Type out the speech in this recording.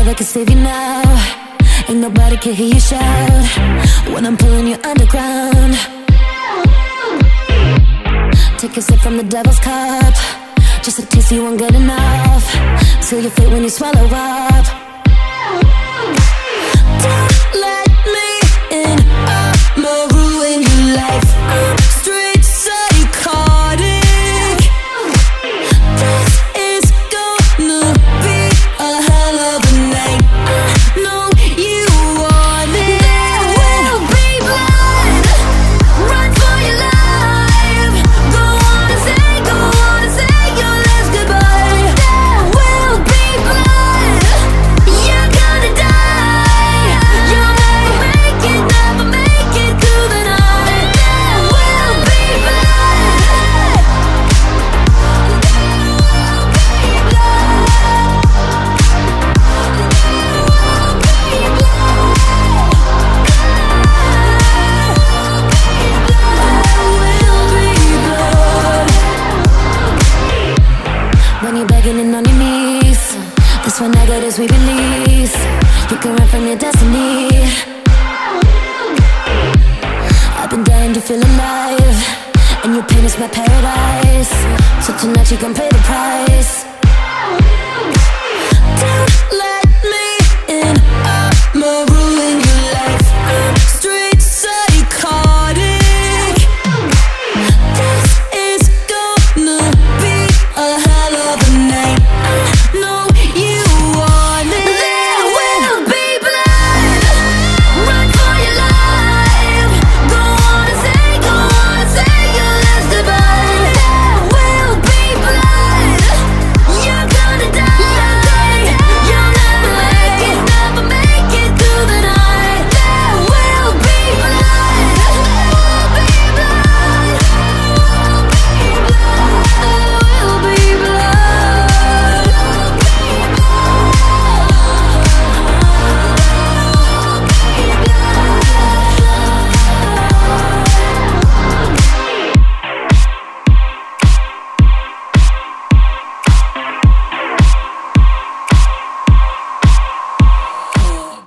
prayer that can save you now. Ain't nobody can hear you shout when I'm pulling you underground. Take a sip from the devil's cup. Just a taste, you won't get enough. Till you fade when you swallow up. money begging and on your knees. That's when negatives we release. You can run from your destiny. I've been dying to feel alive And your pain is my paradise. So tonight you can pay the price. Don't let